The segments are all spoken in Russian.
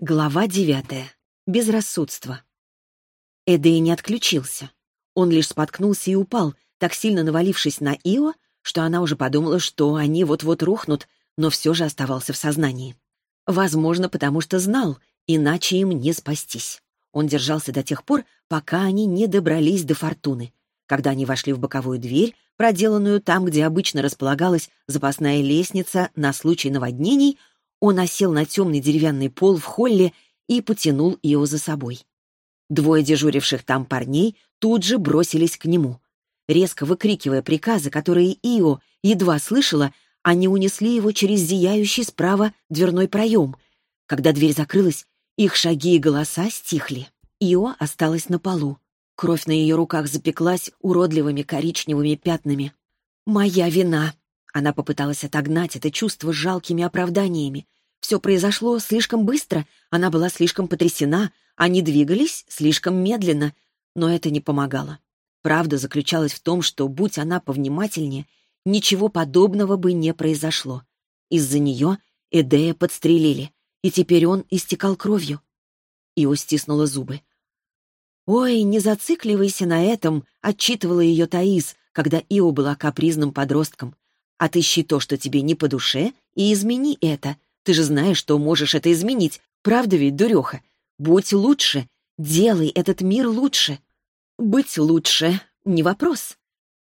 Глава девятая. Безрассудство. Эдей не отключился. Он лишь споткнулся и упал, так сильно навалившись на Ио, что она уже подумала, что они вот-вот рухнут, но все же оставался в сознании. Возможно, потому что знал, иначе им не спастись. Он держался до тех пор, пока они не добрались до фортуны. Когда они вошли в боковую дверь, проделанную там, где обычно располагалась запасная лестница на случай наводнений, он осел на темный деревянный пол в холле и потянул Ио за собой. Двое дежуривших там парней тут же бросились к нему. Резко выкрикивая приказы, которые Ио едва слышала, они унесли его через зияющий справа дверной проем. Когда дверь закрылась, их шаги и голоса стихли. Ио осталась на полу. Кровь на ее руках запеклась уродливыми коричневыми пятнами. «Моя вина», она попыталась отогнать это чувство жалкими оправданиями. Все произошло слишком быстро, она была слишком потрясена, они двигались слишком медленно, но это не помогало. Правда заключалась в том, что, будь она повнимательнее, ничего подобного бы не произошло. Из-за нее Эдея подстрелили, и теперь он истекал кровью. Ио стиснула зубы. «Ой, не зацикливайся на этом», — отчитывала ее Таис, когда Ио была капризным подростком. Отыщи то, что тебе не по душе, и измени это. Ты же знаешь, что можешь это изменить. Правда ведь, дуреха? Будь лучше. Делай этот мир лучше. Быть лучше — не вопрос.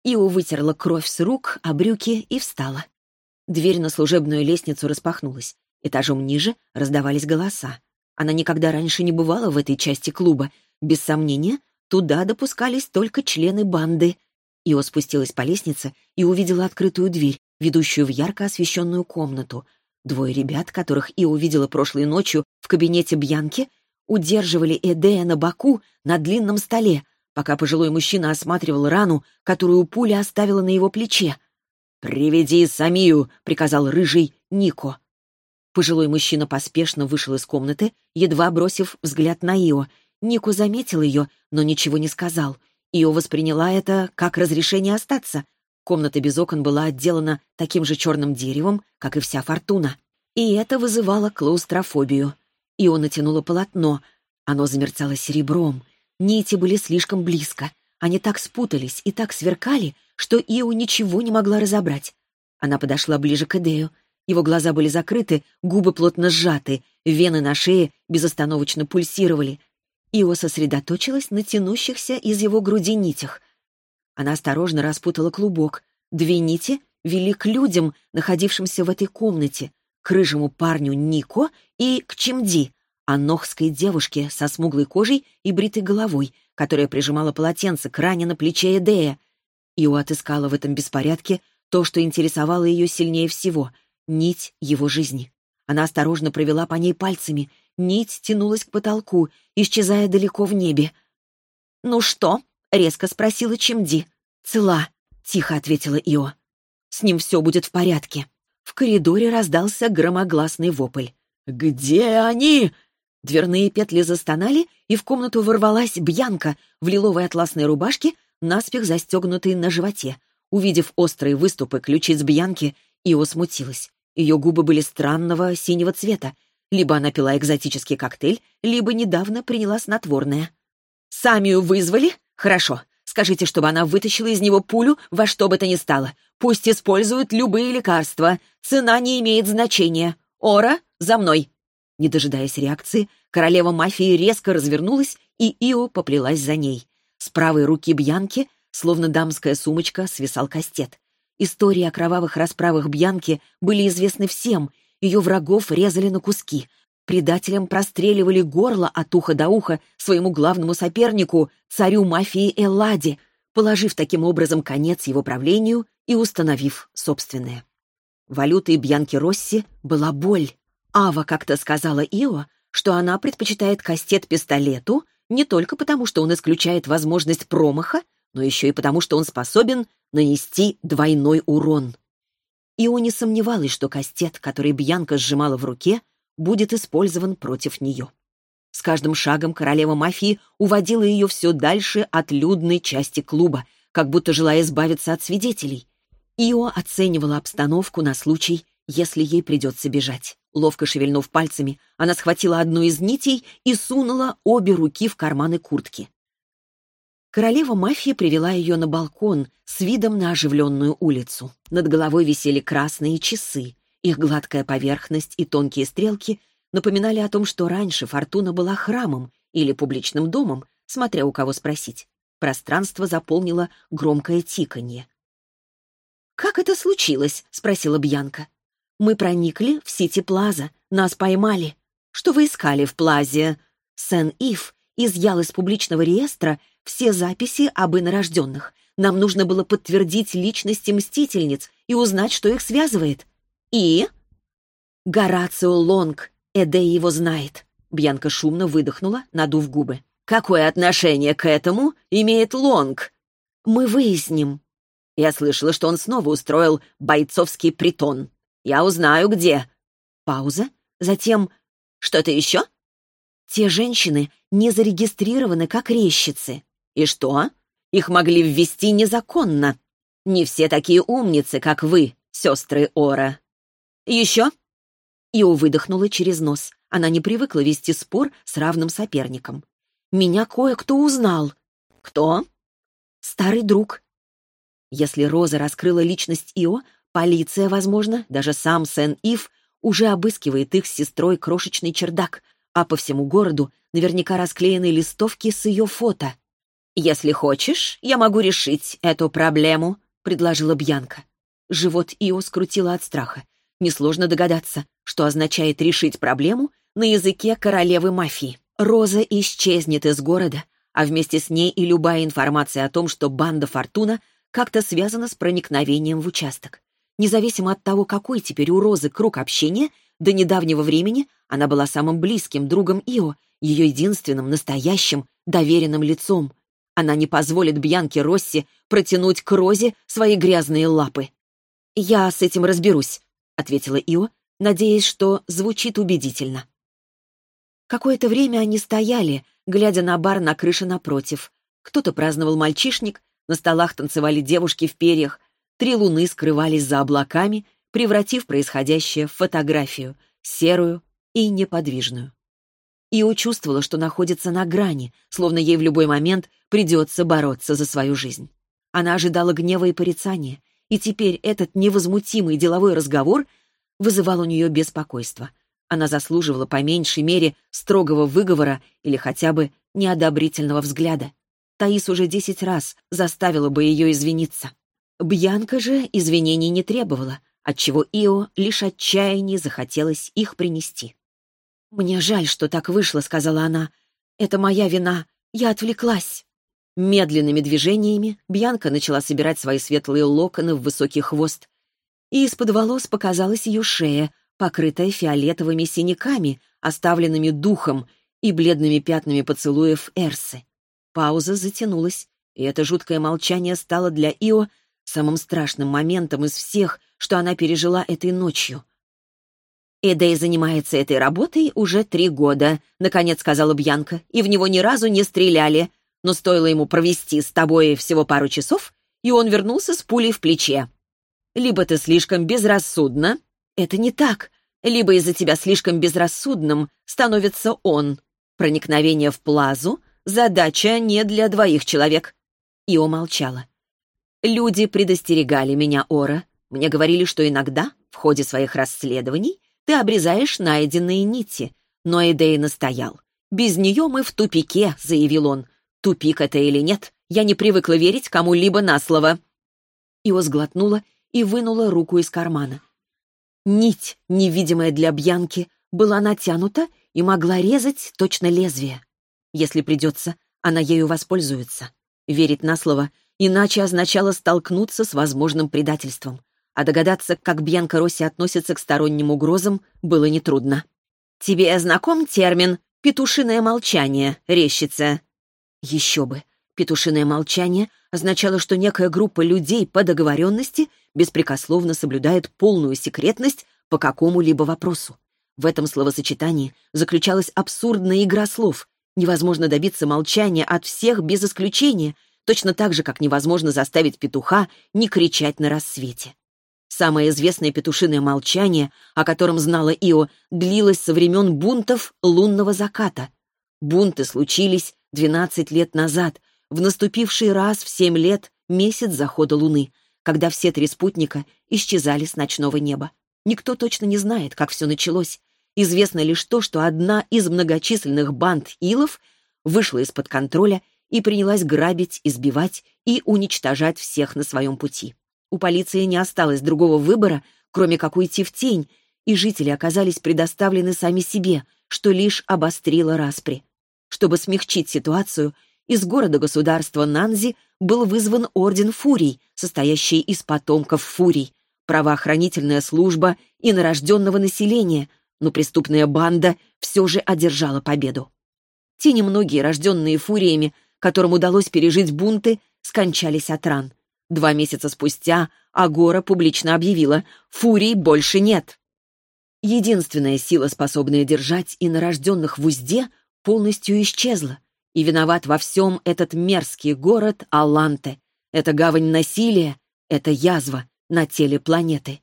Ио вытерла кровь с рук, а брюки и встала. Дверь на служебную лестницу распахнулась. Этажом ниже раздавались голоса. Она никогда раньше не бывала в этой части клуба. Без сомнения, туда допускались только члены банды. Ио спустилась по лестнице и увидела открытую дверь, ведущую в ярко освещенную комнату. Двое ребят, которых Ио увидела прошлой ночью в кабинете Бьянки, удерживали Эдея на боку на длинном столе, пока пожилой мужчина осматривал рану, которую пуля оставила на его плече. «Приведи Самию», — приказал рыжий Нико. Пожилой мужчина поспешно вышел из комнаты, едва бросив взгляд на Ио. Нико заметил ее, но ничего не сказал — Ио восприняла это как разрешение остаться. Комната без окон была отделана таким же черным деревом, как и вся фортуна. И это вызывало клаустрофобию. Ио натянула полотно. Оно замерцало серебром. Нити были слишком близко. Они так спутались и так сверкали, что Ио ничего не могла разобрать. Она подошла ближе к Эдею. Его глаза были закрыты, губы плотно сжаты, вены на шее безостановочно пульсировали. Ио сосредоточилась на тянущихся из его груди нитях. Она осторожно распутала клубок. Две нити вели к людям, находившимся в этой комнате, к рыжему парню Нико и к Чимди, анохской девушке со смуглой кожей и бритой головой, которая прижимала полотенце к ране на плече Эдея. Ио отыскала в этом беспорядке то, что интересовало ее сильнее всего — нить его жизни. Она осторожно провела по ней пальцами — Нить тянулась к потолку, исчезая далеко в небе. «Ну что?» — резко спросила Чемди. «Цела», — тихо ответила Ио. «С ним все будет в порядке». В коридоре раздался громогласный вопль. «Где они?» Дверные петли застонали, и в комнату ворвалась Бьянка в лиловой атласной рубашке, наспех застегнутой на животе. Увидев острые выступы ключиц Бьянки, Ио смутилась. Ее губы были странного синего цвета, либо она пила экзотический коктейль, либо недавно приняла снотворное. «Самию вызвали? Хорошо. Скажите, чтобы она вытащила из него пулю во что бы то ни стало. Пусть используют любые лекарства. Цена не имеет значения. Ора, за мной!» Не дожидаясь реакции, королева мафии резко развернулась, и Ио поплелась за ней. С правой руки Бьянки, словно дамская сумочка, свисал кастет. Истории о кровавых расправах Бьянки были известны всем — ее врагов резали на куски. Предателям простреливали горло от уха до уха своему главному сопернику, царю мафии Элладе, положив таким образом конец его правлению и установив собственное. Валютой Бьянки Росси была боль. Ава как-то сказала Ио, что она предпочитает кастет пистолету не только потому, что он исключает возможность промаха, но еще и потому, что он способен нанести двойной урон. Ио не сомневалась, что кастет, который Бьянка сжимала в руке, будет использован против нее. С каждым шагом королева мафии уводила ее все дальше от людной части клуба, как будто желая избавиться от свидетелей. Ио оценивала обстановку на случай, если ей придется бежать. Ловко шевельнув пальцами, она схватила одну из нитей и сунула обе руки в карманы куртки. Королева мафии привела ее на балкон с видом на оживленную улицу. Над головой висели красные часы. Их гладкая поверхность и тонкие стрелки напоминали о том, что раньше Фортуна была храмом или публичным домом, смотря у кого спросить. Пространство заполнило громкое тиканье. «Как это случилось?» — спросила Бьянка. «Мы проникли в Сити-Плаза. Нас поймали. Что вы искали в Плазе?» Сен-Ив изъял из публичного реестра все записи об инорожденных. Нам нужно было подтвердить личности мстительниц и узнать, что их связывает. И? Горацио Лонг. Эдей его знает. Бьянка шумно выдохнула, надув губы. Какое отношение к этому имеет Лонг? Мы выясним. Я слышала, что он снова устроил бойцовский притон. Я узнаю, где. Пауза. Затем... Что-то еще? Те женщины не зарегистрированы как резчицы. И что? Их могли ввести незаконно. Не все такие умницы, как вы, сестры Ора. Еще? Ио выдохнула через нос. Она не привыкла вести спор с равным соперником. Меня кое-кто узнал. Кто? Старый друг. Если Роза раскрыла личность Ио, полиция, возможно, даже сам Сен-Ив, уже обыскивает их с сестрой крошечный чердак, а по всему городу наверняка расклеены листовки с ее фото. «Если хочешь, я могу решить эту проблему», — предложила Бьянка. Живот Ио скрутило от страха. Несложно догадаться, что означает решить проблему на языке королевы мафии. Роза исчезнет из города, а вместе с ней и любая информация о том, что банда Фортуна как-то связана с проникновением в участок. Независимо от того, какой теперь у Розы круг общения, до недавнего времени она была самым близким другом Ио, ее единственным, настоящим, доверенным лицом. Она не позволит Бьянке Росси протянуть к Розе свои грязные лапы. «Я с этим разберусь», — ответила Ио, надеясь, что звучит убедительно. Какое-то время они стояли, глядя на бар на крыше напротив. Кто-то праздновал мальчишник, на столах танцевали девушки в перьях, три луны скрывались за облаками, превратив происходящее в фотографию, серую и неподвижную. Ио чувствовала, что находится на грани, словно ей в любой момент придется бороться за свою жизнь. Она ожидала гнева и порицания, и теперь этот невозмутимый деловой разговор вызывал у нее беспокойство. Она заслуживала по меньшей мере строгого выговора или хотя бы неодобрительного взгляда. Таис уже десять раз заставила бы ее извиниться. Бьянка же извинений не требовала, отчего Ио лишь отчаяние захотелось их принести. «Мне жаль, что так вышло», — сказала она. «Это моя вина. Я отвлеклась». Медленными движениями Бьянка начала собирать свои светлые локоны в высокий хвост, и из-под волос показалась ее шея, покрытая фиолетовыми синяками, оставленными духом и бледными пятнами поцелуев Эрсы. Пауза затянулась, и это жуткое молчание стало для Ио самым страшным моментом из всех, что она пережила этой ночью — «Эдей занимается этой работой уже три года», — наконец сказала Бьянка, «и в него ни разу не стреляли. Но стоило ему провести с тобой всего пару часов, и он вернулся с пулей в плече. Либо ты слишком безрассудна, это не так, либо из-за тебя слишком безрассудным становится он. Проникновение в плазу — задача не для двоих человек». Ио молчала. «Люди предостерегали меня, Ора. Мне говорили, что иногда, в ходе своих расследований, ты обрезаешь найденные нити. Но Эдей настоял. «Без нее мы в тупике», — заявил он. «Тупик это или нет, я не привыкла верить кому-либо на слово». Ио сглотнула и вынула руку из кармана. Нить, невидимая для Бьянки, была натянута и могла резать точно лезвие. Если придется, она ею воспользуется. Верить на слово иначе означало столкнуться с возможным предательством а догадаться, как Бьянка Росси относится к сторонним угрозам, было нетрудно. «Тебе знаком термин «петушиное молчание», рещица?» Еще бы. Петушиное молчание означало, что некая группа людей по договоренности беспрекословно соблюдает полную секретность по какому-либо вопросу. В этом словосочетании заключалась абсурдная игра слов. Невозможно добиться молчания от всех без исключения, точно так же, как невозможно заставить петуха не кричать на рассвете. Самое известное петушиное молчание, о котором знала Ио, длилось со времен бунтов лунного заката. Бунты случились 12 лет назад, в наступивший раз в 7 лет месяц захода Луны, когда все три спутника исчезали с ночного неба. Никто точно не знает, как все началось. Известно лишь то, что одна из многочисленных банд илов вышла из-под контроля и принялась грабить, избивать и уничтожать всех на своем пути. У полиции не осталось другого выбора, кроме как уйти в тень, и жители оказались предоставлены сами себе, что лишь обострило распри. Чтобы смягчить ситуацию, из города-государства Нанзи был вызван Орден Фурий, состоящий из потомков Фурий, правоохранительная служба и нарожденного населения, но преступная банда все же одержала победу. Те немногие, рожденные Фуриями, которым удалось пережить бунты, скончались от ран. Два месяца спустя Агора публично объявила «Фурий больше нет». Единственная сила, способная держать и нарожденных в узде, полностью исчезла. И виноват во всем этот мерзкий город Аланте. Это гавань насилия, это язва на теле планеты.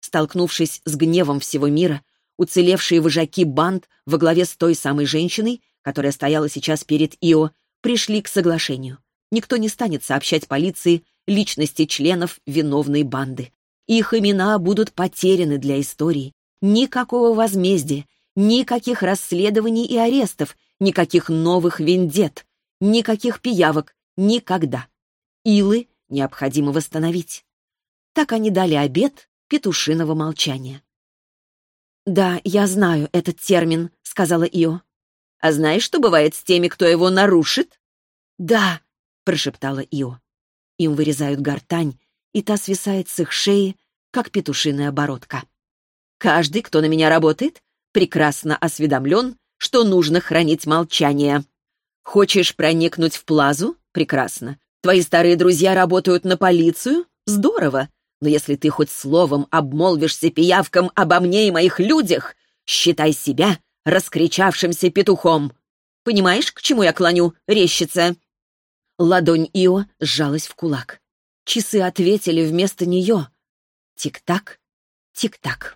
Столкнувшись с гневом всего мира, уцелевшие вожаки банд во главе с той самой женщиной, которая стояла сейчас перед Ио, пришли к соглашению. Никто не станет сообщать полиции личности членов виновной банды. Их имена будут потеряны для истории. Никакого возмездия, никаких расследований и арестов, никаких новых вендет, никаких пиявок, никогда. Илы необходимо восстановить. Так они дали обед петушиного молчания. «Да, я знаю этот термин», — сказала Ио. «А знаешь, что бывает с теми, кто его нарушит?» «Да», — прошептала Ио. Им вырезают гортань, и та свисает с их шеи, как петушиная бородка. Каждый, кто на меня работает, прекрасно осведомлен, что нужно хранить молчание. Хочешь проникнуть в плазу? Прекрасно. Твои старые друзья работают на полицию? Здорово. Но если ты хоть словом обмолвишься пиявкам обо мне и моих людях, считай себя раскричавшимся петухом. Понимаешь, к чему я клоню, рещица?» Ладонь Ио сжалась в кулак. Часы ответили вместо нее. Тик-так, тик-так.